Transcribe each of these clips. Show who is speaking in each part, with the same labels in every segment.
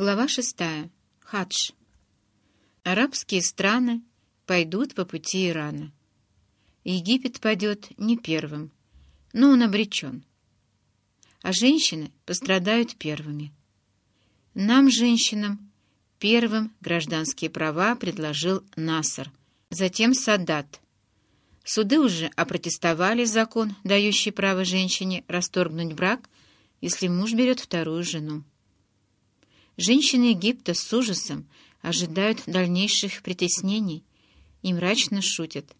Speaker 1: Глава шестая. Хадж. Арабские страны пойдут по пути Ирана. Египет пойдет не первым, но он обречен. А женщины пострадают первыми. Нам, женщинам, первым гражданские права предложил Насар, затем Садат. Суды уже опротестовали закон, дающий право женщине расторгнуть брак, если муж берет вторую жену. Женщины Египта с ужасом ожидают дальнейших притеснений и мрачно шутят,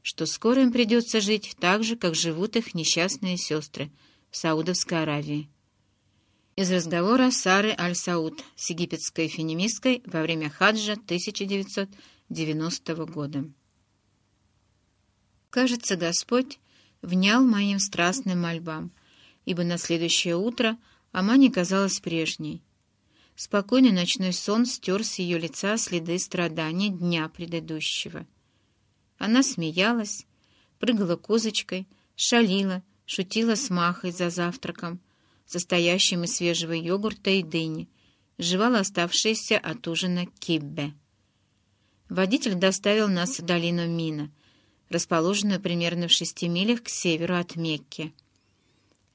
Speaker 1: что скоро им придется жить так же, как живут их несчастные сестры в Саудовской Аравии. Из разговора Сары Аль-Сауд с египетской фенимисткой во время хаджа 1990 года. Кажется, Господь внял моим страстным мольбам, ибо на следующее утро Амани казалась прежней, Спокойный ночной сон стер с ее лица следы страданий дня предыдущего. Она смеялась, прыгала козочкой, шалила, шутила с Махой за завтраком, состоящим из свежего йогурта и дыни, жевала оставшиеся от ужина киббе. Водитель доставил нас в долину Мина, расположенную примерно в шести милях к северу от Мекки.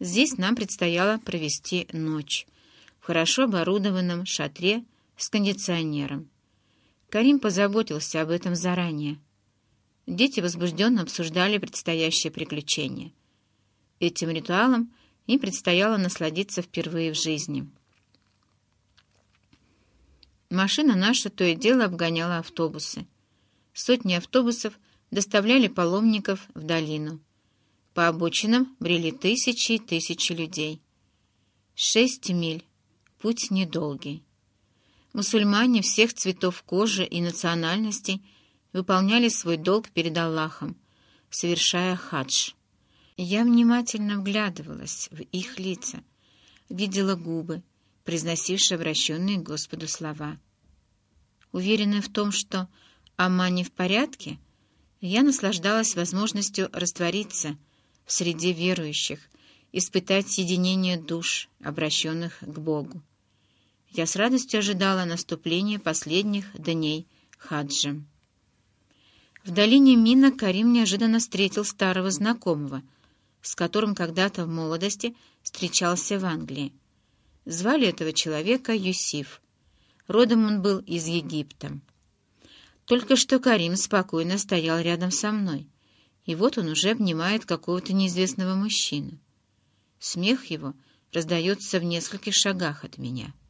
Speaker 1: Здесь нам предстояло провести ночь — хорошо оборудованном шатре с кондиционером. Карим позаботился об этом заранее. Дети возбужденно обсуждали предстоящее приключение. Этим ритуалом им предстояло насладиться впервые в жизни. Машина наша то и дело обгоняла автобусы. Сотни автобусов доставляли паломников в долину. По обочинам брели тысячи и тысячи людей. Шесть миль Путь недолгий. Мусульмане всех цветов кожи и национальностей выполняли свой долг перед Аллахом, совершая хадж. Я внимательно вглядывалась в их лица, видела губы, произносившие обращенные к Господу слова. Уверенная в том, что Амма не в порядке, я наслаждалась возможностью раствориться в среде верующих, испытать соединение душ, обращенных к Богу я с радостью ожидала наступления последних дней хаджа. В долине Мина Карим неожиданно встретил старого знакомого, с которым когда-то в молодости встречался в Англии. Звали этого человека Юсиф. Родом он был из Египта. Только что Карим спокойно стоял рядом со мной, и вот он уже обнимает какого-то неизвестного мужчину. Смех его раздается в нескольких шагах от меня —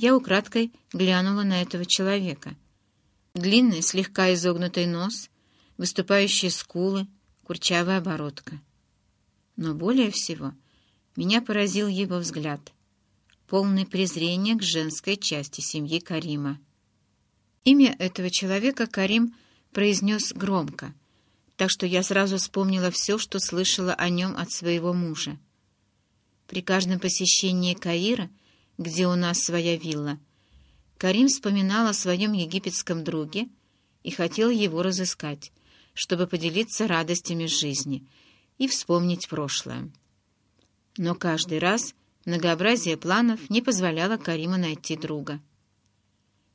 Speaker 1: я украдкой глянула на этого человека. Длинный, слегка изогнутый нос, выступающие скулы, курчавая оборотка. Но более всего меня поразил его взгляд, полный презрения к женской части семьи Карима. Имя этого человека Карим произнес громко, так что я сразу вспомнила все, что слышала о нем от своего мужа. При каждом посещении Каира — где у нас своя вилла, Карим вспоминал о своем египетском друге и хотел его разыскать, чтобы поделиться радостями жизни и вспомнить прошлое. Но каждый раз многообразие планов не позволяло Кариму найти друга.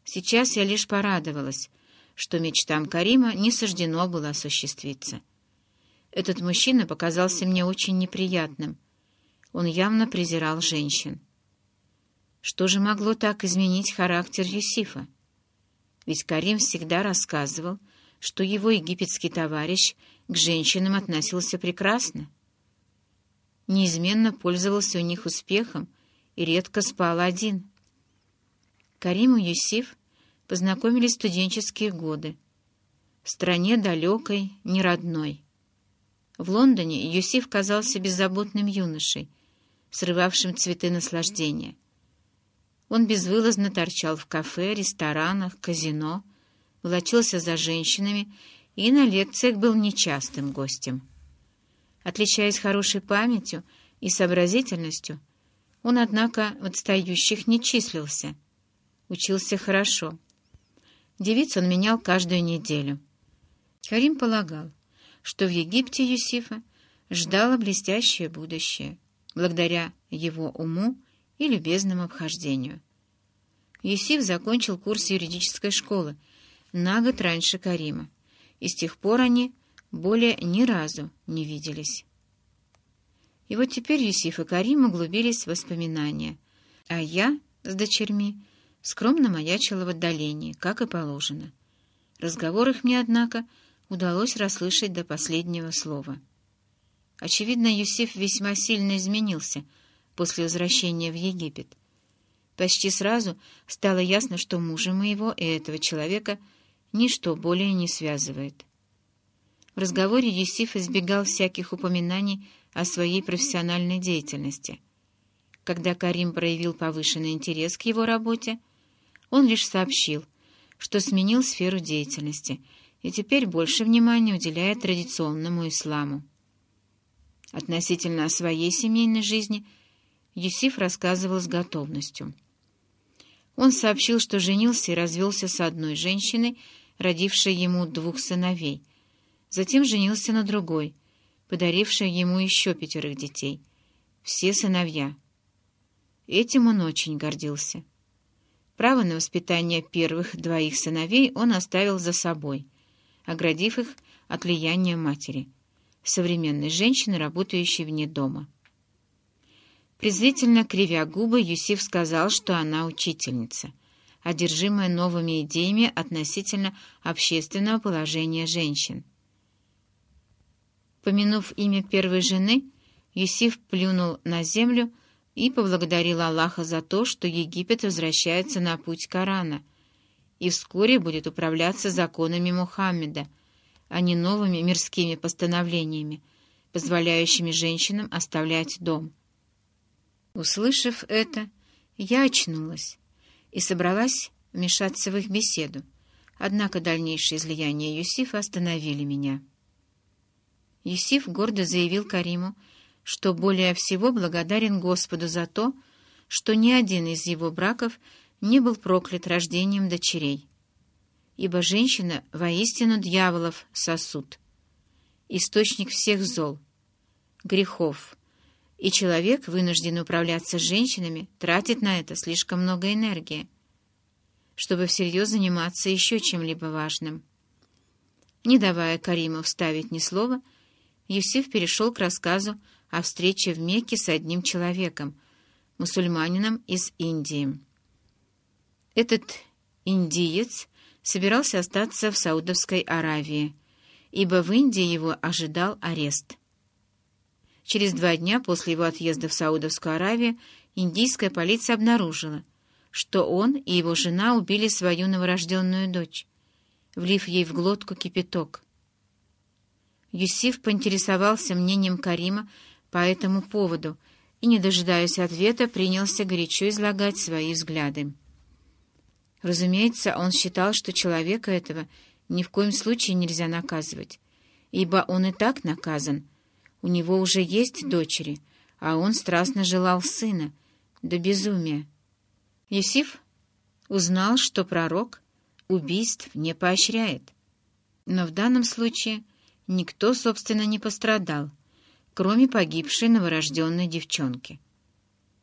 Speaker 1: Сейчас я лишь порадовалась, что мечтам Карима не суждено было осуществиться. Этот мужчина показался мне очень неприятным. Он явно презирал женщин. Что же могло так изменить характер Юсифа? Ведь Карим всегда рассказывал, что его египетский товарищ к женщинам относился прекрасно. Неизменно пользовался у них успехом и редко спал один. Карим и Юсиф познакомились в студенческие годы, в стране далекой, неродной. В Лондоне Юсиф казался беззаботным юношей, срывавшим цветы наслаждения — он безвылазно торчал в кафе, ресторанах, казино, волочился за женщинами и на лекциях был нечастым гостем. Отличаясь хорошей памятью и сообразительностью, он, однако, в отстающих не числился. Учился хорошо. Девиц он менял каждую неделю. Карим полагал, что в Египте Юсифа ждало блестящее будущее, благодаря его уму и любезному обхождению. Юсиф закончил курс юридической школы на год раньше Карима, и с тех пор они более ни разу не виделись. И вот теперь Юсиф и Карим углубились в воспоминания, а я с дочерьми скромно маячила в отдалении, как и положено. Разговор их мне, однако, удалось расслышать до последнего слова. Очевидно, Юсиф весьма сильно изменился после возвращения в Египет. Почти сразу стало ясно, что мужа моего и этого человека ничто более не связывает. В разговоре Юсиф избегал всяких упоминаний о своей профессиональной деятельности. Когда Карим проявил повышенный интерес к его работе, он лишь сообщил, что сменил сферу деятельности и теперь больше внимания уделяет традиционному исламу. Относительно своей семейной жизни Юсиф рассказывал с готовностью. Он сообщил, что женился и развелся с одной женщиной, родившей ему двух сыновей. Затем женился на другой, подарившей ему еще пятерых детей. Все сыновья. Этим он очень гордился. Право на воспитание первых двоих сыновей он оставил за собой, оградив их от влияния матери, современной женщины, работающей вне дома. Презрительно кривя губы, Юсиф сказал, что она учительница, одержимая новыми идеями относительно общественного положения женщин. Помянув имя первой жены, Юсиф плюнул на землю и поблагодарил Аллаха за то, что Египет возвращается на путь Корана и вскоре будет управляться законами Мухаммеда, а не новыми мирскими постановлениями, позволяющими женщинам оставлять дом. Услышав это, я очнулась и собралась вмешаться в их беседу, однако дальнейшие излияния Юсифа остановили меня. Юсиф гордо заявил Кариму, что более всего благодарен Господу за то, что ни один из его браков не был проклят рождением дочерей, ибо женщина воистину дьяволов сосуд, источник всех зол, грехов, и человек, вынужден управляться женщинами, тратит на это слишком много энергии, чтобы всерьез заниматься еще чем-либо важным. Не давая Кариму вставить ни слова, Юсиф перешел к рассказу о встрече в Мекке с одним человеком, мусульманином из Индии. Этот индиец собирался остаться в Саудовской Аравии, ибо в Индии его ожидал арест – Через два дня после его отъезда в Саудовскую Аравию индийская полиция обнаружила, что он и его жена убили свою новорожденную дочь, влив ей в глотку кипяток. Юсиф поинтересовался мнением Карима по этому поводу и, не дожидаясь ответа, принялся горячо излагать свои взгляды. Разумеется, он считал, что человека этого ни в коем случае нельзя наказывать, ибо он и так наказан — у него уже есть дочери, а он страстно желал сына, до безумия. Юсиф узнал, что пророк убийств не поощряет. Но в данном случае никто, собственно, не пострадал, кроме погибшей новорожденной девчонки.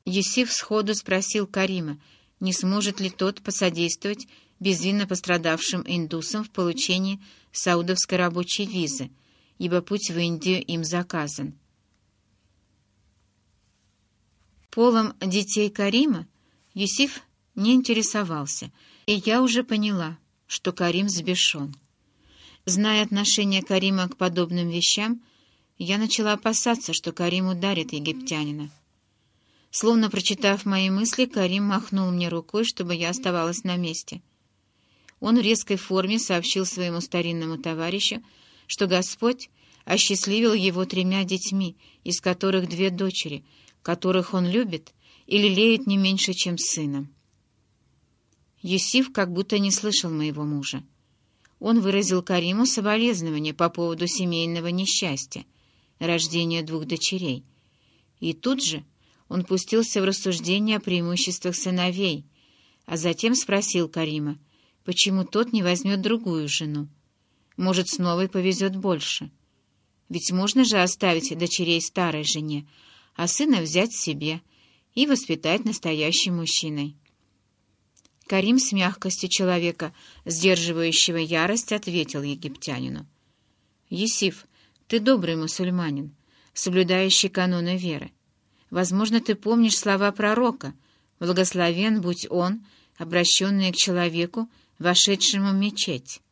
Speaker 1: Юсиф сходу спросил Карима, не сможет ли тот посодействовать безвинно пострадавшим индусам в получении саудовской рабочей визы, ибо путь в Индию им заказан. Полом детей Карима Юсиф не интересовался, и я уже поняла, что Карим взбешен. Зная отношение Карима к подобным вещам, я начала опасаться, что Карим ударит египтянина. Словно прочитав мои мысли, Карим махнул мне рукой, чтобы я оставалась на месте. Он в резкой форме сообщил своему старинному товарищу, что Господь осчастливил его тремя детьми, из которых две дочери, которых он любит и лелеет не меньше, чем сына. Юсиф как будто не слышал моего мужа. Он выразил Кариму соболезнования по поводу семейного несчастья, рождения двух дочерей. И тут же он пустился в рассуждение о преимуществах сыновей, а затем спросил Карима, почему тот не возьмет другую жену. Может, с новой повезет больше. Ведь можно же оставить дочерей старой жене, а сына взять себе и воспитать настоящим мужчиной. Карим с мягкостью человека, сдерживающего ярость, ответил египтянину. «Есиф, ты добрый мусульманин, соблюдающий каноны веры. Возможно, ты помнишь слова пророка «Благословен будь он, обращенный к человеку, вошедшему в мечеть».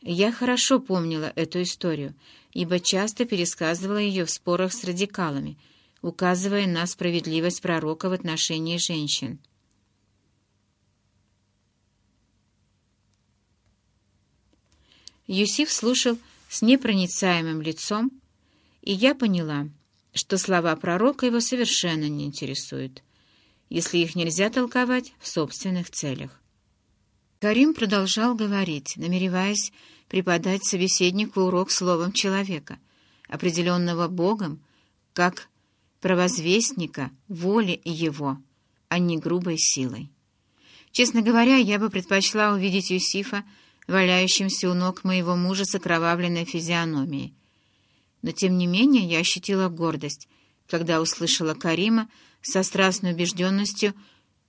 Speaker 1: Я хорошо помнила эту историю, ибо часто пересказывала ее в спорах с радикалами, указывая на справедливость пророка в отношении женщин. Юсиф слушал с непроницаемым лицом, и я поняла, что слова пророка его совершенно не интересуют, если их нельзя толковать в собственных целях. Карим продолжал говорить, намереваясь преподать собеседнику урок словом человека, определенного Богом, как провозвестника воли его, а не грубой силой. Честно говоря, я бы предпочла увидеть Юсифа, валяющимся у ног моего мужа с окровавленной физиономией. Но, тем не менее, я ощутила гордость, когда услышала Карима со страстной убежденностью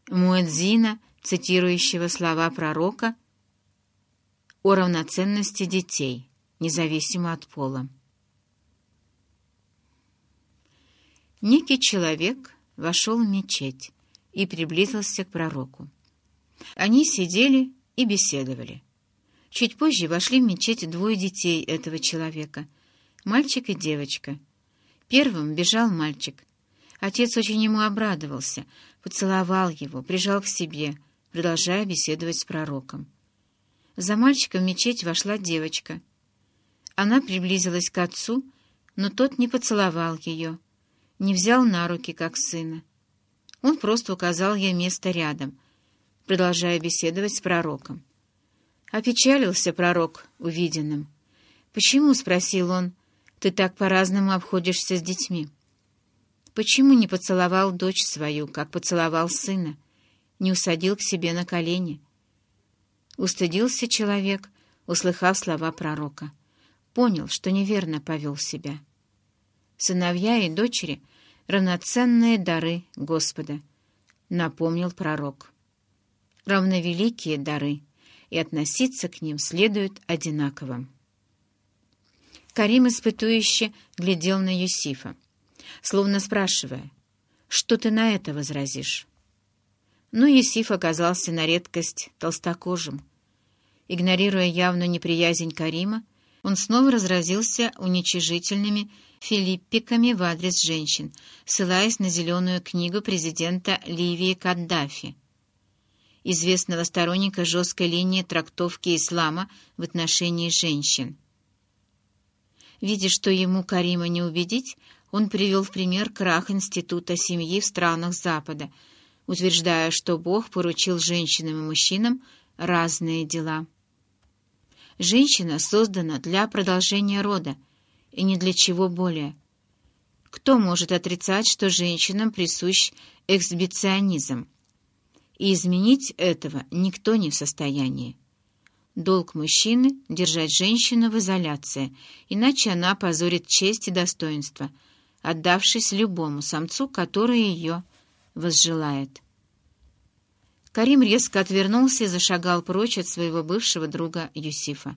Speaker 1: Муэдзина, цитирующего слова пророка о равноценности детей, независимо от пола. Некий человек вошел в мечеть и приблизился к пророку. Они сидели и беседовали. Чуть позже вошли в мечеть двое детей этого человека, мальчик и девочка. Первым бежал мальчик. Отец очень ему обрадовался, поцеловал его, прижал к себе, продолжая беседовать с пророком. За мальчиком в мечеть вошла девочка. Она приблизилась к отцу, но тот не поцеловал ее, не взял на руки, как сына. Он просто указал ей место рядом, продолжая беседовать с пророком. Опечалился пророк увиденным. «Почему?» — спросил он. «Ты так по-разному обходишься с детьми». «Почему не поцеловал дочь свою, как поцеловал сына? Не усадил к себе на колени?» Устыдился человек, услыхав слова пророка. Понял, что неверно повел себя. Сыновья и дочери — равноценные дары Господа, напомнил пророк. Равновеликие дары — и относиться к ним следует одинаково. Карим испытующе глядел на Юсифа, словно спрашивая, «Что ты на это возразишь?» Но Юсиф оказался на редкость толстокожим. Игнорируя явную неприязнь Карима, он снова разразился уничижительными филиппиками в адрес женщин, ссылаясь на зеленую книгу президента Ливии Каддафи — известного сторонника жесткой линии трактовки ислама в отношении женщин. Видя, что ему Карима не убедить, он привел в пример крах института семьи в странах Запада, утверждая, что Бог поручил женщинам и мужчинам разные дела. Женщина создана для продолжения рода, и ни для чего более. Кто может отрицать, что женщинам присущ эксбиционизм? и изменить этого никто не в состоянии. Долг мужчины — держать женщину в изоляции, иначе она позорит честь и достоинство, отдавшись любому самцу, который ее возжелает. Карим резко отвернулся и зашагал прочь от своего бывшего друга Юсифа.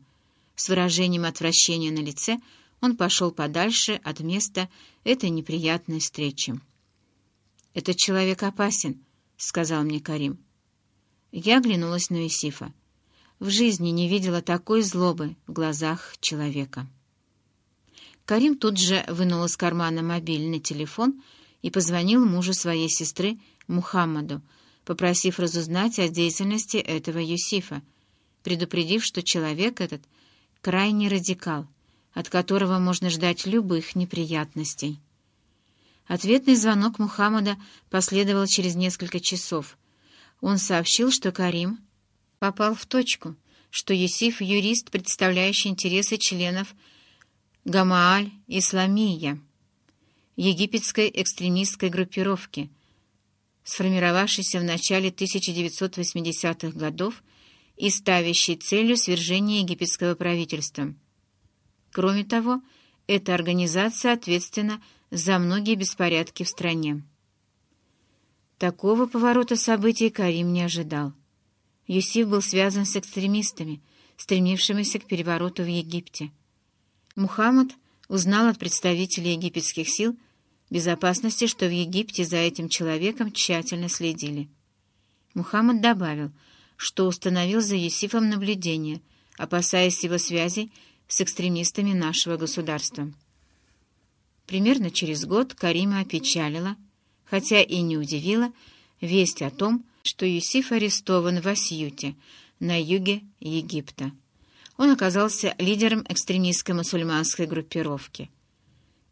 Speaker 1: С выражением отвращения на лице он пошел подальше от места этой неприятной встречи. «Этот человек опасен», — сказал мне Карим. Я оглянулась на Исифа. В жизни не видела такой злобы в глазах человека. Карим тут же вынул из кармана мобильный телефон и позвонил мужу своей сестры Мухаммаду, попросив разузнать о деятельности этого Юсифа, предупредив, что человек этот крайне радикал, от которого можно ждать любых неприятностей. Ответный звонок Мухаммада последовал через несколько часов. Он сообщил, что Карим попал в точку, что Юсиф — юрист, представляющий интересы членов Гамааль Исламия, египетской экстремистской группировки, сформировавшейся в начале 1980-х годов и ставящей целью свержения египетского правительства. Кроме того, эта организация ответственна за многие беспорядки в стране. Такого поворота событий Карим не ожидал. Юсиф был связан с экстремистами, стремившимися к перевороту в Египте. Мухаммад узнал от представителей египетских сил безопасности, что в Египте за этим человеком тщательно следили. Мухаммад добавил, что установил за Юсифом наблюдение, опасаясь его связей с экстремистами нашего государства. Примерно через год Карима опечалила, хотя и не удивила, весть о том, что Юсиф арестован в Асьюте, на юге Египта. Он оказался лидером экстремистской мусульманской группировки.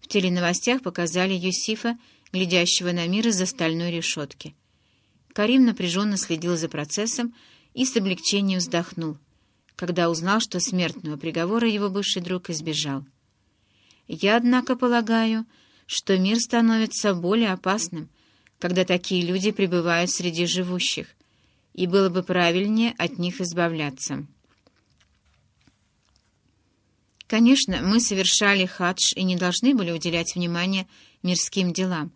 Speaker 1: В теленовостях показали Юсифа, глядящего на мир из-за стальной решетки. Карим напряженно следил за процессом и с облегчением вздохнул, когда узнал, что смертного приговора его бывший друг избежал. Я, однако, полагаю, что мир становится более опасным, когда такие люди пребывают среди живущих, и было бы правильнее от них избавляться. Конечно, мы совершали хадж и не должны были уделять внимание мирским делам,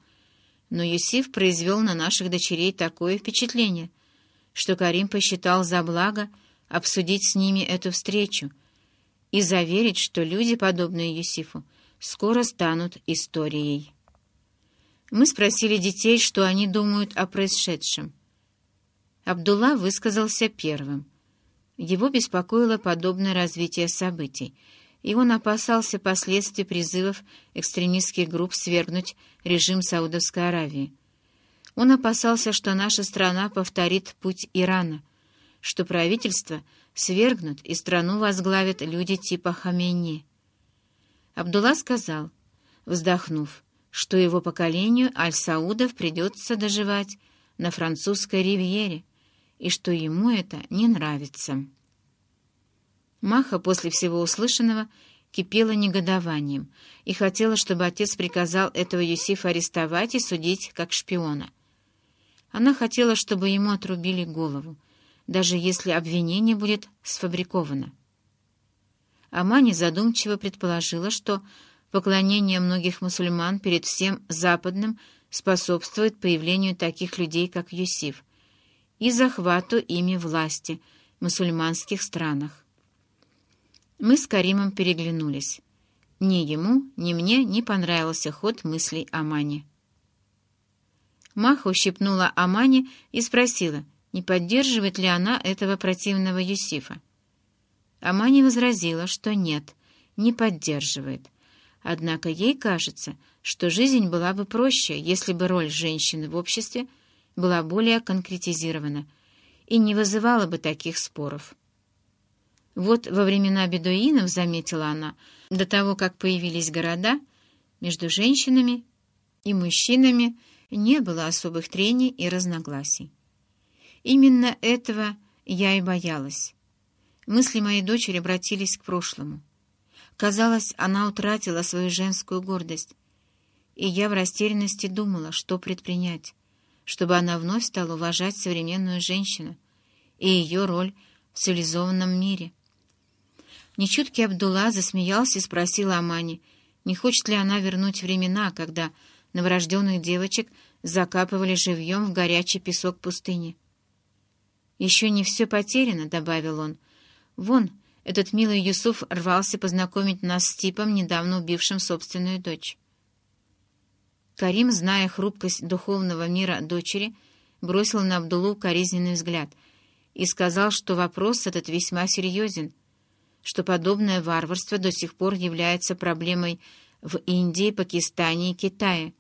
Speaker 1: но Юсиф произвел на наших дочерей такое впечатление, что Карим посчитал за благо обсудить с ними эту встречу и заверить, что люди, подобные Юсифу, скоро станут историей. Мы спросили детей, что они думают о происшедшем. Абдулла высказался первым. Его беспокоило подобное развитие событий, и он опасался последствий призывов экстремистских групп свергнуть режим Саудовской Аравии. Он опасался, что наша страна повторит путь Ирана, что правительство свергнут и страну возглавят люди типа Хамейни. Абдулла сказал, вздохнув, что его поколению Аль-Саудов придется доживать на французской ривьере, и что ему это не нравится. Маха после всего услышанного кипела негодованием и хотела, чтобы отец приказал этого Юсифа арестовать и судить как шпиона. Она хотела, чтобы ему отрубили голову, даже если обвинение будет сфабриковано. Амани задумчиво предположила, что поклонение многих мусульман перед всем западным способствует появлению таких людей, как Юсиф, и захвату ими власти в мусульманских странах. Мы с Каримом переглянулись. Ни ему, ни мне не понравился ход мыслей Амани. Маха ущипнула Амани и спросила, не поддерживает ли она этого противного Юсифа. Амани возразила, что нет, не поддерживает. Однако ей кажется, что жизнь была бы проще, если бы роль женщины в обществе была более конкретизирована и не вызывала бы таких споров. Вот во времена бедуинов, заметила она, до того, как появились города, между женщинами и мужчинами не было особых трений и разногласий. Именно этого я и боялась. Мысли моей дочери обратились к прошлому. Казалось, она утратила свою женскую гордость, и я в растерянности думала, что предпринять, чтобы она вновь стала уважать современную женщину и ее роль в цивилизованном мире. Нечуткий Абдулла засмеялся и спросил Амани, не хочет ли она вернуть времена, когда новорожденных девочек закапывали живьем в горячий песок пустыни. «Еще не все потеряно», — добавил он, — Вон, этот милый Юсуф рвался познакомить нас с типом, недавно убившим собственную дочь. Карим, зная хрупкость духовного мира дочери, бросил на Абдулу коризненный взгляд и сказал, что вопрос этот весьма серьезен, что подобное варварство до сих пор является проблемой в Индии, Пакистане и Китае.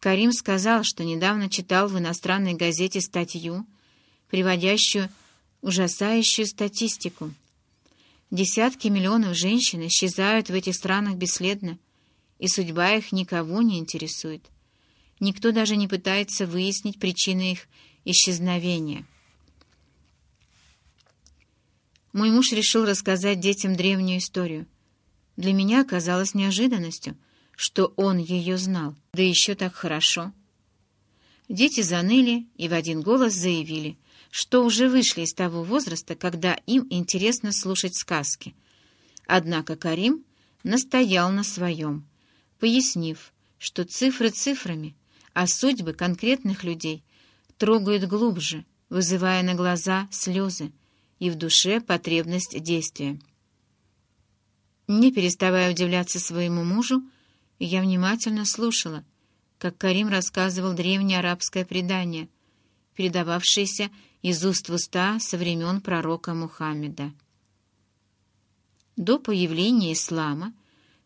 Speaker 1: Карим сказал, что недавно читал в иностранной газете статью, приводящую ужасающую статистику. Десятки миллионов женщин исчезают в этих странах бесследно, и судьба их никого не интересует. Никто даже не пытается выяснить причины их исчезновения. Мой муж решил рассказать детям древнюю историю. Для меня оказалось неожиданностью, что он ее знал, да еще так хорошо. Дети заныли и в один голос заявили — что уже вышли из того возраста, когда им интересно слушать сказки. Однако Карим настоял на своем, пояснив, что цифры цифрами, а судьбы конкретных людей трогают глубже, вызывая на глаза слезы и в душе потребность действия. Не переставая удивляться своему мужу, я внимательно слушала, как Карим рассказывал древнее арабское предание, передававшееся из уст в уста со времен пророка Мухаммеда. До появления ислама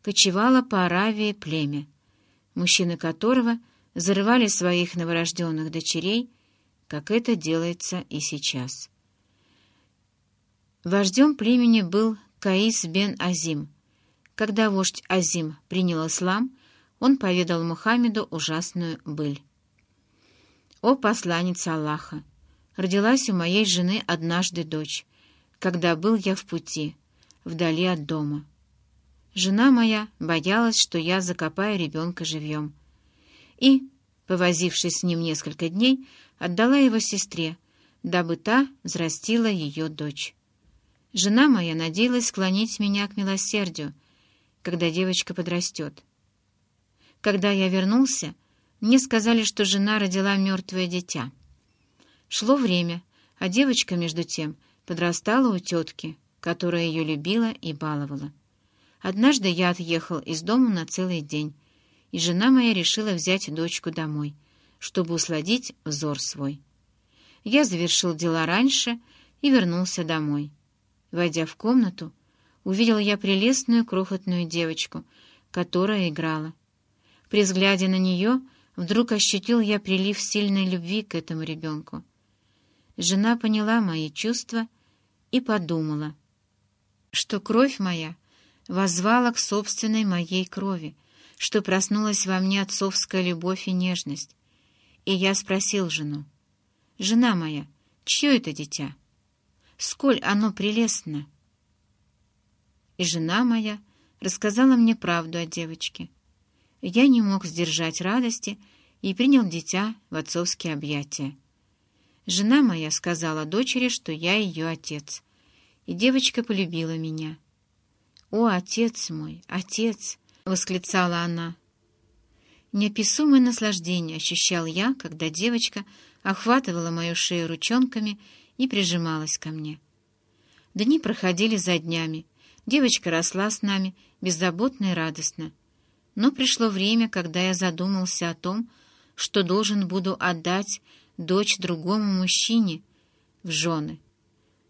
Speaker 1: кочевало по Аравии племя, мужчины которого зарывали своих новорожденных дочерей, как это делается и сейчас. Вождем племени был Каис бен Азим. Когда вождь Азим принял ислам, он поведал Мухаммеду ужасную быль. «О посланец Аллаха! Родилась у моей жены однажды дочь, когда был я в пути, вдали от дома. Жена моя боялась, что я закопаю ребенка живьем. И, повозившись с ним несколько дней, отдала его сестре, дабы та взрастила ее дочь. Жена моя надеялась склонить меня к милосердию, когда девочка подрастет. Когда я вернулся, мне сказали, что жена родила мертвое дитя. Шло время, а девочка, между тем, подрастала у тетки, которая ее любила и баловала. Однажды я отъехал из дома на целый день, и жена моя решила взять дочку домой, чтобы усладить взор свой. Я завершил дела раньше и вернулся домой. Войдя в комнату, увидел я прелестную крохотную девочку, которая играла. При взгляде на нее вдруг ощутил я прилив сильной любви к этому ребенку. Жена поняла мои чувства и подумала, что кровь моя возвала к собственной моей крови, что проснулась во мне отцовская любовь и нежность. И я спросил жену, «Жена моя, чье это дитя? Сколь оно прелестно!» И жена моя рассказала мне правду о девочке. Я не мог сдержать радости и принял дитя в отцовские объятия. Жена моя сказала дочери, что я ее отец, и девочка полюбила меня. «О, отец мой, отец!» — восклицала она. Неописуемое наслаждение ощущал я, когда девочка охватывала мою шею ручонками и прижималась ко мне. Дни проходили за днями, девочка росла с нами, беззаботно и радостно. Но пришло время, когда я задумался о том, что должен буду отдать дочь другому мужчине в жены.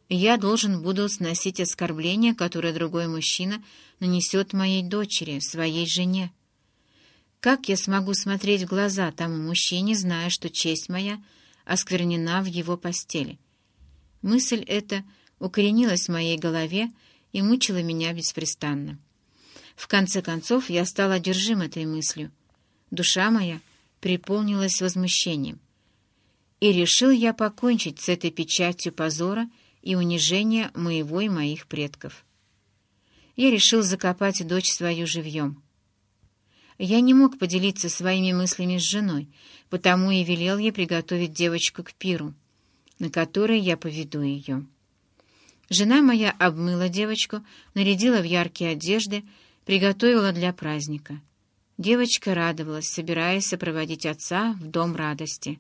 Speaker 1: Я должен буду сносить оскорбления, которые другой мужчина нанесет моей дочери, своей жене. Как я смогу смотреть в глаза тому мужчине, зная, что честь моя осквернена в его постели? Мысль эта укоренилась в моей голове и мучила меня беспрестанно. В конце концов я стал одержим этой мыслью. Душа моя приполнилась возмущением. И решил я покончить с этой печатью позора и унижения моего и моих предков. Я решил закопать дочь свою живьем. Я не мог поделиться своими мыслями с женой, потому и велел ей приготовить девочку к пиру, на который я поведу ее. Жена моя обмыла девочку, нарядила в яркие одежды, приготовила для праздника. Девочка радовалась, собираясь сопроводить отца в дом радости.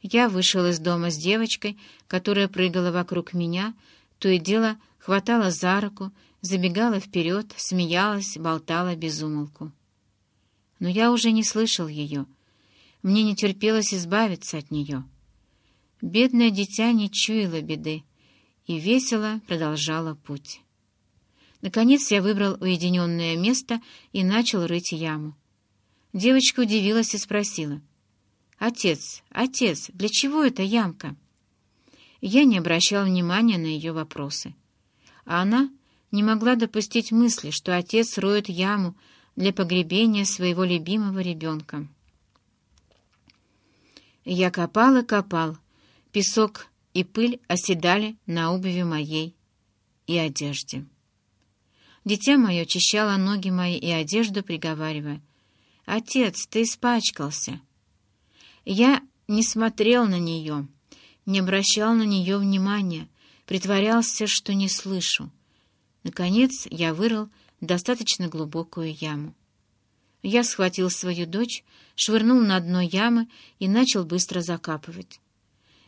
Speaker 1: Я вышел из дома с девочкой, которая прыгала вокруг меня, то и дело хватала за руку, забегала вперед, смеялась, болтала без умолку но я уже не слышал ее. Мне не терпелось избавиться от нее. Бедное дитя не чуяло беды и весело продолжало путь. Наконец я выбрал уединенное место и начал рыть яму. Девочка удивилась и спросила. «Отец, отец, для чего эта ямка?» Я не обращал внимания на ее вопросы. А она не могла допустить мысли, что отец роет яму для погребения своего любимого ребенка. Я копал и копал, песок и пыль оседали на обуви моей и одежде. Дитя мое очищало ноги мои и одежду, приговаривая, «Отец, ты испачкался!» Я не смотрел на нее, не обращал на нее внимания, притворялся, что не слышу. Наконец я вырыл достаточно глубокую яму. Я схватил свою дочь, швырнул на дно ямы и начал быстро закапывать.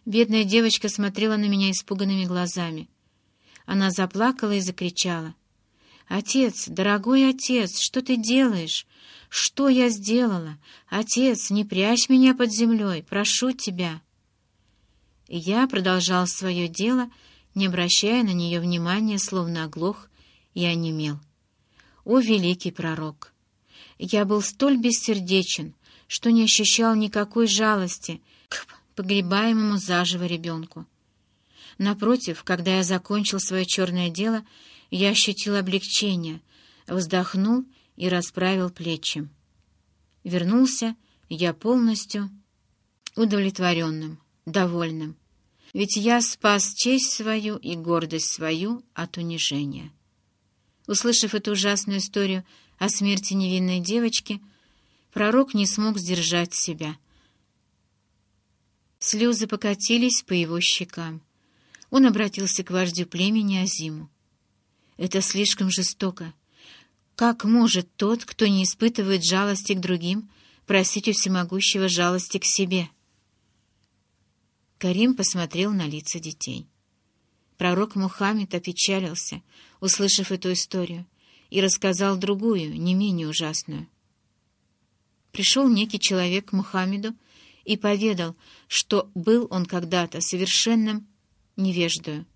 Speaker 1: Бедная девочка смотрела на меня испуганными глазами. Она заплакала и закричала. «Отец, дорогой отец, что ты делаешь? Что я сделала? Отец, не прячь меня под землей, прошу тебя!» И я продолжал свое дело, не обращая на нее внимания, словно оглох и онемел. О, великий пророк! Я был столь бессердечен, что не ощущал никакой жалости к погребаемому заживо ребенку. Напротив, когда я закончил свое черное дело, я ощутил облегчение, вздохнул и расправил плечи. Вернулся я полностью удовлетворенным, довольным, ведь я спас честь свою и гордость свою от унижения. Услышав эту ужасную историю о смерти невинной девочки, пророк не смог сдержать себя. Слезы покатились по его щекам. Он обратился к вождю племени Азиму. «Это слишком жестоко. Как может тот, кто не испытывает жалости к другим, просить у всемогущего жалости к себе?» Карим посмотрел на лица детей. Пророк Мухаммед опечалился, услышав эту историю, и рассказал другую, не менее ужасную. Пришел некий человек к Мухаммеду и поведал, что был он когда-то совершенным невеждою.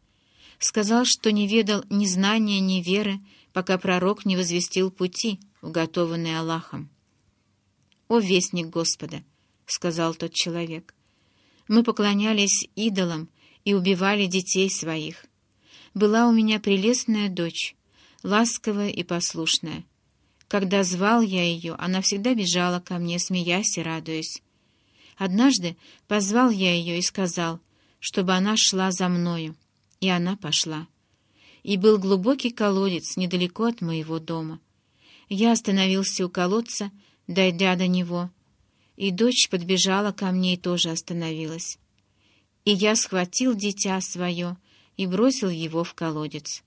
Speaker 1: Сказал, что не ведал ни знания, ни веры, пока пророк не возвестил пути, уготованные Аллахом. «О, вестник Господа!» — сказал тот человек. «Мы поклонялись идолам и убивали детей своих. Была у меня прелестная дочь, ласковая и послушная. Когда звал я ее, она всегда бежала ко мне, смеясь и радуясь. Однажды позвал я ее и сказал, чтобы она шла за мною, и она пошла. И был глубокий колодец недалеко от моего дома. Я остановился у колодца, дойдя до него, и дочь подбежала ко мне и тоже остановилась. И я схватил дитя свое и бросил его в колодец.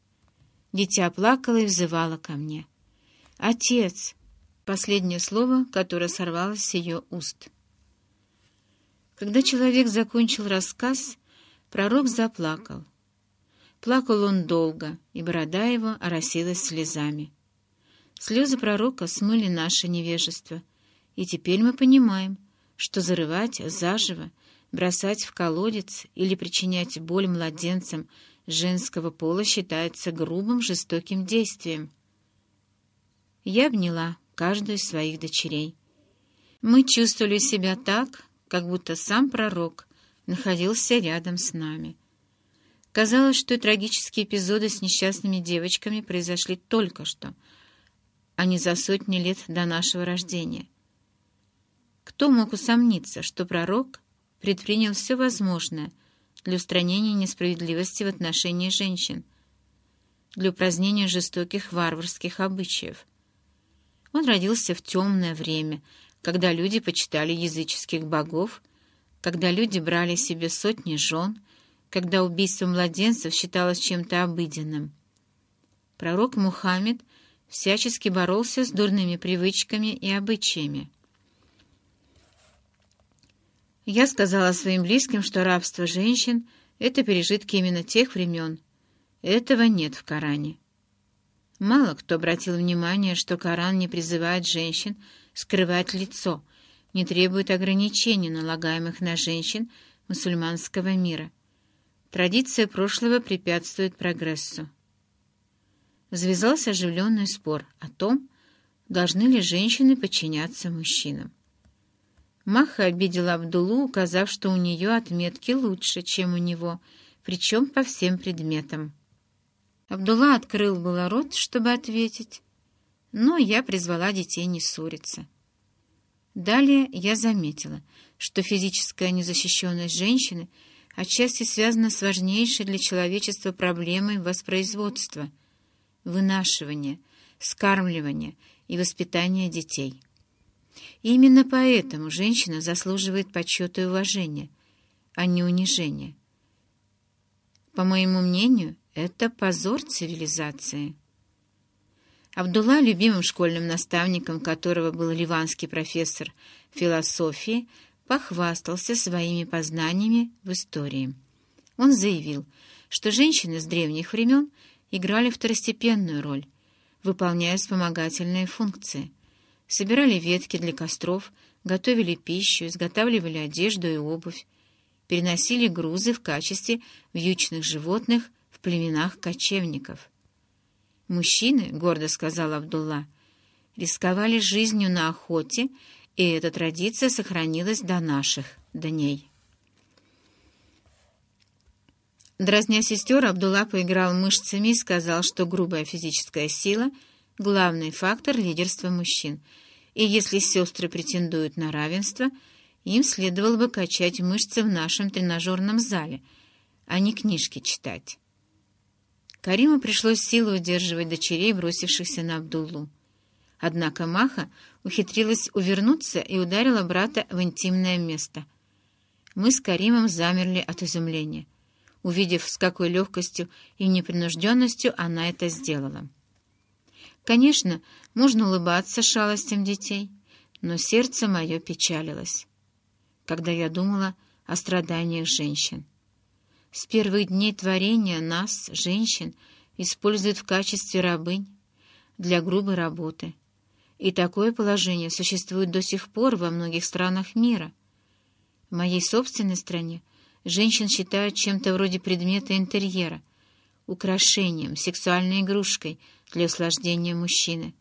Speaker 1: Дитя плакало и взывало ко мне. «Отец!» — последнее слово, которое сорвалось с ее уст. Когда человек закончил рассказ, пророк заплакал. Плакал он долго, и борода его оросилась слезами. Слезы пророка смыли наше невежество, и теперь мы понимаем, что зарывать заживо, бросать в колодец или причинять боль младенцам женского пола считается грубым жестоким действием. Я обняла каждую из своих дочерей. Мы чувствовали себя так, как будто сам пророк находился рядом с нами. Казалось, что трагические эпизоды с несчастными девочками произошли только что, а не за сотни лет до нашего рождения. Кто мог усомниться, что пророк предпринял все возможное для устранения несправедливости в отношении женщин, для упразднения жестоких варварских обычаев? Он родился в темное время, когда люди почитали языческих богов, когда люди брали себе сотни жен, когда убийство младенцев считалось чем-то обыденным. Пророк Мухаммед всячески боролся с дурными привычками и обычаями. Я сказала своим близким, что рабство женщин — это пережитки именно тех времен. Этого нет в Коране. Мало кто обратил внимание, что Коран не призывает женщин скрывать лицо, не требует ограничений, налагаемых на женщин мусульманского мира. Традиция прошлого препятствует прогрессу. Завязался оживленный спор о том, должны ли женщины подчиняться мужчинам. Маха обидела Абдулу, указав, что у нее отметки лучше, чем у него, причем по всем предметам. Абдулла открыл было рот, чтобы ответить, но я призвала детей не ссориться. Далее я заметила, что физическая незащищенность женщины отчасти связана с важнейшей для человечества проблемой воспроизводства, вынашивания, скармливания и воспитания детей. И именно поэтому женщина заслуживает почета и уважения, а не унижения. По моему мнению, это позор цивилизации. Абдулла, любимым школьным наставником которого был ливанский профессор философии, похвастался своими познаниями в истории. Он заявил, что женщины с древних времен играли второстепенную роль, выполняя вспомогательные функции. Собирали ветки для костров, готовили пищу, изготавливали одежду и обувь, переносили грузы в качестве вьючных животных в племенах кочевников. «Мужчины, — гордо сказал Абдулла, — рисковали жизнью на охоте, и эта традиция сохранилась до наших дней». Дразня сестер, Абдулла поиграл мышцами и сказал, что грубая физическая сила — главный фактор лидерства мужчин, и если сестры претендуют на равенство, им следовало бы качать мышцы в нашем тренажерном зале, а не книжки читать. Кариму пришлось силой удерживать дочерей, бросившихся на Абдуллу. Однако Маха ухитрилась увернуться и ударила брата в интимное место. Мы с Каримом замерли от изумления, увидев, с какой легкостью и непринужденностью она это сделала. Конечно, можно улыбаться шалостям детей, но сердце мое печалилось, когда я думала о страданиях женщин. С первых дней творения нас, женщин, используют в качестве рабынь для грубой работы. И такое положение существует до сих пор во многих странах мира. В моей собственной стране женщин считают чем-то вроде предмета интерьера, украшением, сексуальной игрушкой для услаждения мужчины.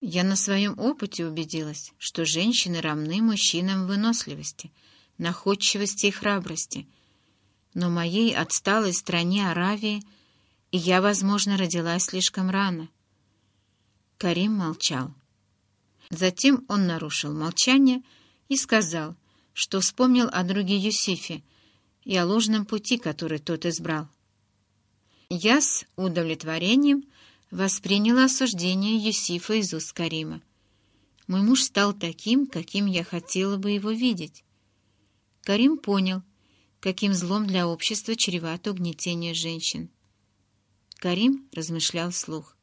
Speaker 1: Я на своем опыте убедилась, что женщины равны мужчинам в выносливости, находчивости и храбрости — но моей отсталой стране Аравии и я, возможно, родилась слишком рано. Карим молчал. Затем он нарушил молчание и сказал, что вспомнил о друге Юсифе и о ложном пути, который тот избрал. Я с удовлетворением восприняла осуждение Юсифа из уст Карима. Мой муж стал таким, каким я хотела бы его видеть. Карим понял — каким злом для общества чревато угнетение женщин. Карим размышлял вслух.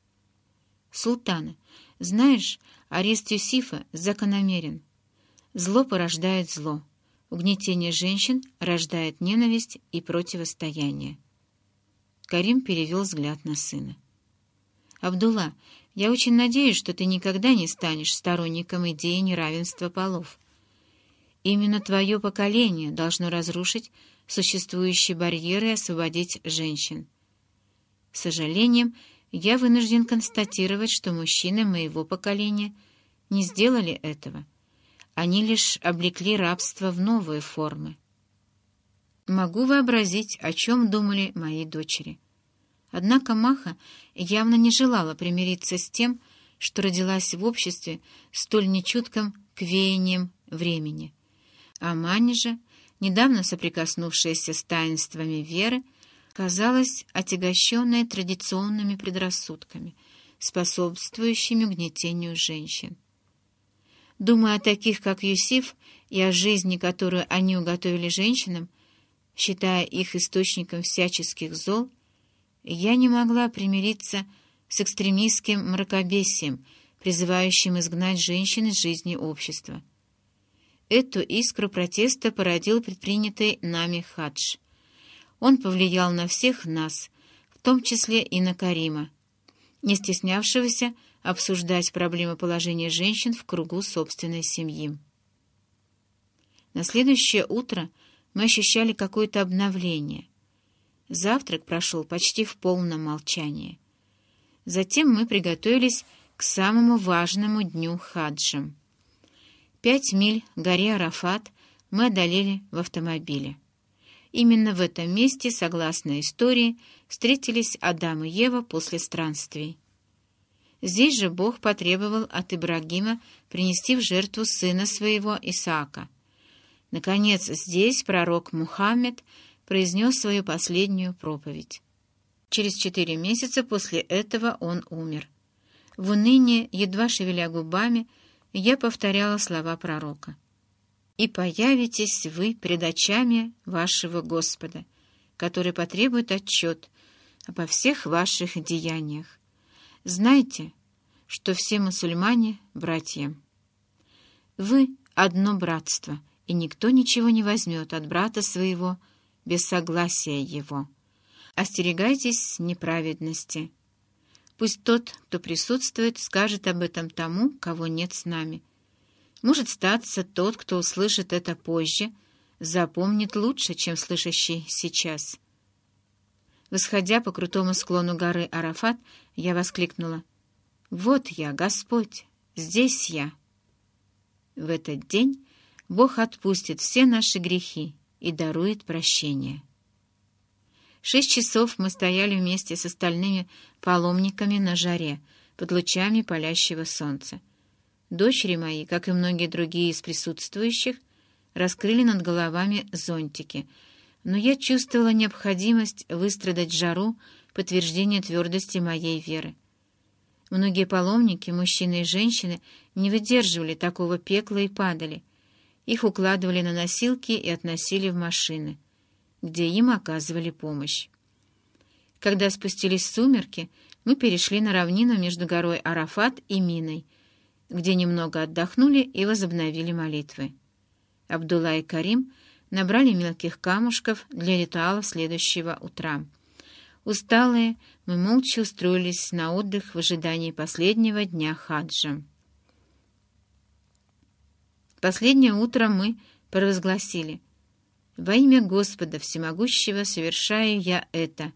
Speaker 1: «Султана, знаешь, арест Юсифа закономерен. Зло порождает зло. Угнетение женщин рождает ненависть и противостояние». Карим перевел взгляд на сына. «Абдулла, я очень надеюсь, что ты никогда не станешь сторонником идеи неравенства полов. Именно твое поколение должно разрушить существующие барьеры и освободить женщин. С сожалением, я вынужден констатировать, что мужчины моего поколения не сделали этого. Они лишь облекли рабство в новые формы. Могу вообразить, о чем думали мои дочери. Однако Маха явно не желала примириться с тем, что родилась в обществе столь нечутком к веяниям времени. А Мани же — недавно соприкоснувшаяся с таинствами веры, казалась отягощенной традиционными предрассудками, способствующими угнетению женщин. Думая о таких, как Юсиф, и о жизни, которую они уготовили женщинам, считая их источником всяческих зол, я не могла примириться с экстремистским мракобесием, призывающим изгнать женщин из жизни общества. Эту искру протеста породил предпринятый нами хадж. Он повлиял на всех нас, в том числе и на Карима, не стеснявшегося обсуждать проблемы положения женщин в кругу собственной семьи. На следующее утро мы ощущали какое-то обновление. Завтрак прошел почти в полном молчании. Затем мы приготовились к самому важному дню хаджа. Пять миль горе Арафат мы одолели в автомобиле. Именно в этом месте, согласно истории, встретились Адам и Ева после странствий. Здесь же Бог потребовал от Ибрагима принести в жертву сына своего Исаака. Наконец, здесь пророк Мухаммед произнес свою последнюю проповедь. Через четыре месяца после этого он умер. В унынии, едва шевеля губами, я повторяла слова пророка. «И появитесь вы пред очами вашего Господа, который потребует отчет обо всех ваших деяниях. Знайте, что все мусульмане — братья. Вы — одно братство, и никто ничего не возьмет от брата своего без согласия его. Остерегайтесь неправедности. Пусть тот, кто присутствует, скажет об этом тому, кого нет с нами. Может статься тот, кто услышит это позже, запомнит лучше, чем слышащий сейчас. Восходя по крутому склону горы Арафат, я воскликнула. «Вот я, Господь! Здесь я!» В этот день Бог отпустит все наши грехи и дарует прощение. Шесть часов мы стояли вместе с остальными паломниками на жаре, под лучами палящего солнца. Дочери мои, как и многие другие из присутствующих, раскрыли над головами зонтики, но я чувствовала необходимость выстрадать жару подтверждение твердости моей веры. Многие паломники, мужчины и женщины, не выдерживали такого пекла и падали. Их укладывали на носилки и относили в машины где им оказывали помощь. Когда спустились сумерки, мы перешли на равнину между горой Арафат и Миной, где немного отдохнули и возобновили молитвы. Абдулла и Карим набрали мелких камушков для ритуалов следующего утра. Усталые, мы молча устроились на отдых в ожидании последнего дня хаджа. Последнее утро мы провозгласили — во имя Господа Всемогущего совершаю я это,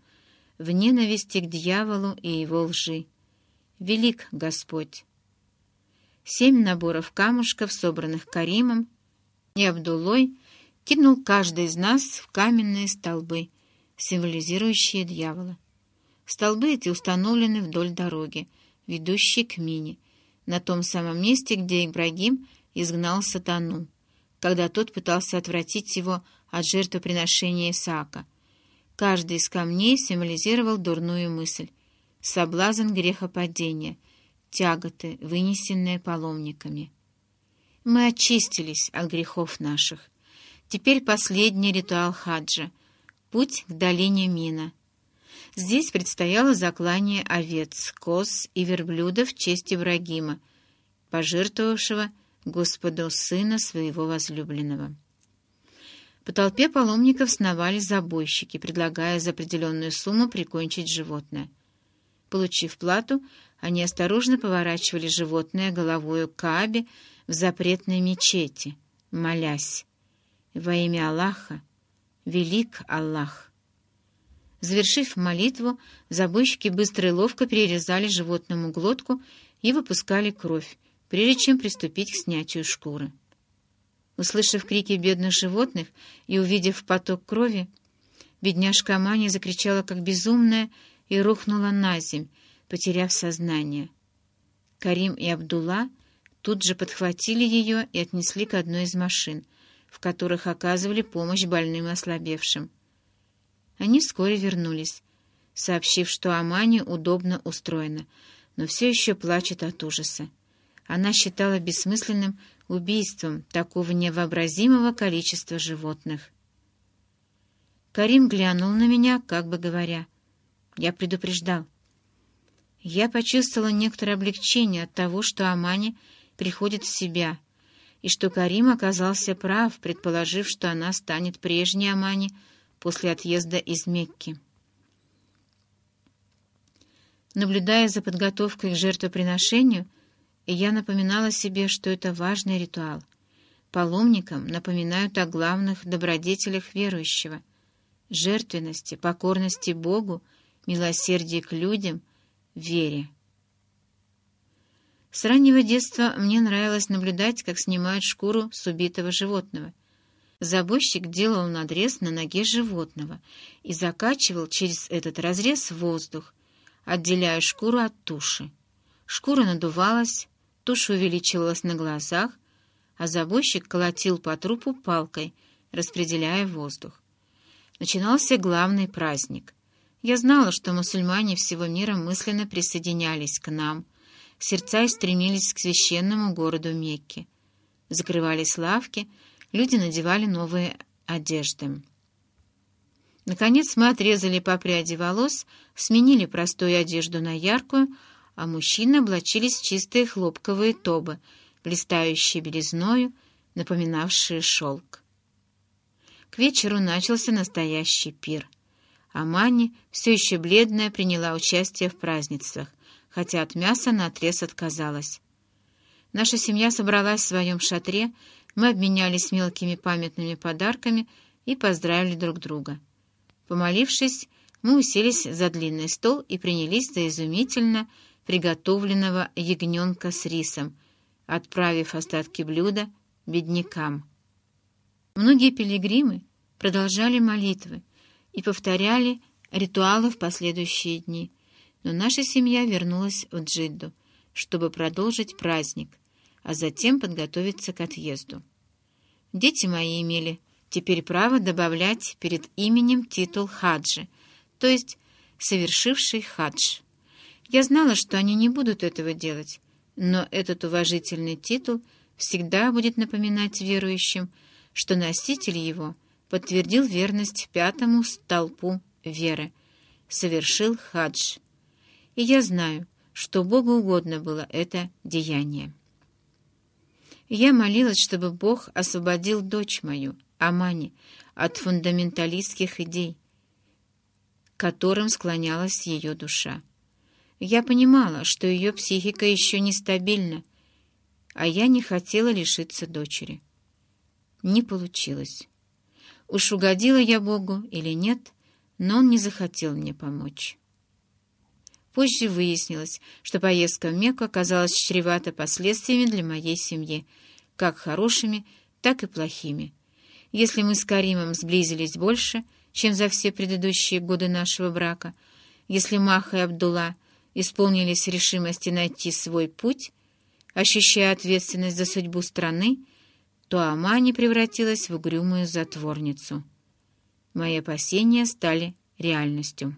Speaker 1: в ненависти к дьяволу и его лжи. Велик Господь! Семь наборов камушков, собранных Каримом и Абдулой, кинул каждый из нас в каменные столбы, символизирующие дьявола. Столбы эти установлены вдоль дороги, ведущей к Мине, на том самом месте, где Ибрагим изгнал сатану, когда тот пытался отвратить его от жертвоприношения Исаака. Каждый из камней символизировал дурную мысль, соблазн грехопадения, тяготы, вынесенные паломниками. Мы очистились от грехов наших. Теперь последний ритуал хаджа — путь к долине Мина. Здесь предстояло заклание овец, коз и верблюдов в честь Ибрагима, пожертвовавшего Господу сына своего возлюбленного. По толпе паломников сновали забойщики, предлагая за определенную сумму прикончить животное. Получив плату, они осторожно поворачивали животное головою к Каабе в запретной мечети, молясь «Во имя Аллаха! Велик Аллах!» Завершив молитву, забойщики быстро и ловко перерезали животному глотку и выпускали кровь, прежде чем приступить к снятию шкуры. Услышав крики бедных животных и увидев поток крови, бедняжка Амани закричала как безумная и рухнула на земь, потеряв сознание. Карим и Абдулла тут же подхватили ее и отнесли к одной из машин, в которых оказывали помощь больным и ослабевшим. Они вскоре вернулись, сообщив, что Амани удобно устроена, но все еще плачет от ужаса. Она считала бессмысленным убийством такого невообразимого количества животных. Карим глянул на меня, как бы говоря. Я предупреждал. Я почувствовала некоторое облегчение от того, что Амани приходит в себя, и что Карим оказался прав, предположив, что она станет прежней Амани после отъезда из Мекки. Наблюдая за подготовкой к жертвоприношению, и я напоминала себе, что это важный ритуал. Паломникам напоминают о главных добродетелях верующего — жертвенности, покорности Богу, милосердии к людям, вере. С раннего детства мне нравилось наблюдать, как снимают шкуру с убитого животного. Забойщик делал надрез на ноге животного и закачивал через этот разрез воздух, отделяя шкуру от туши. Шкура надувалась, Туша увеличивалась на глазах, а забойщик колотил по трупу палкой, распределяя воздух. Начинался главный праздник. Я знала, что мусульмане всего мира мысленно присоединялись к нам, сердца и стремились к священному городу Мекке. Закрывались лавки, люди надевали новые одежды. Наконец мы отрезали по пряди волос, сменили простую одежду на яркую, а мужчины облачились в чистые хлопковые тобы, блистающие белизною, напоминавшие шелк. К вечеру начался настоящий пир. А Мани, все еще бледная, приняла участие в празднествах, хотя от мяса наотрез отказалась. Наша семья собралась в своем шатре, мы обменялись мелкими памятными подарками и поздравили друг друга. Помолившись, мы уселись за длинный стол и принялись за изумительно приготовленного ягненка с рисом, отправив остатки блюда беднякам. Многие пилигримы продолжали молитвы и повторяли ритуалы в последующие дни, но наша семья вернулась в Джидду, чтобы продолжить праздник, а затем подготовиться к отъезду. Дети мои имели теперь право добавлять перед именем титул хаджи, то есть совершивший хадж. Я знала, что они не будут этого делать, но этот уважительный титул всегда будет напоминать верующим, что носитель его подтвердил верность пятому столпу веры, совершил хадж. И я знаю, что Богу угодно было это деяние. Я молилась, чтобы Бог освободил дочь мою, Амани, от фундаменталистских идей, к которым склонялась ее душа. Я понимала, что ее психика еще нестабильна, а я не хотела лишиться дочери не получилось. Уж угодила я Богу или нет, но он не захотел мне помочь. Позже выяснилось, что поездка в Мекку оказалась чревата последствиями для моей семьи, как хорошими, так и плохими. Если мы с Каримом сблизились больше, чем за все предыдущие годы нашего брака, если Маха и Абдулла исполнились решимости найти свой путь, ощущая ответственность за судьбу страны, то Амани превратилась в угрюмую затворницу. Мои опасения стали реальностью.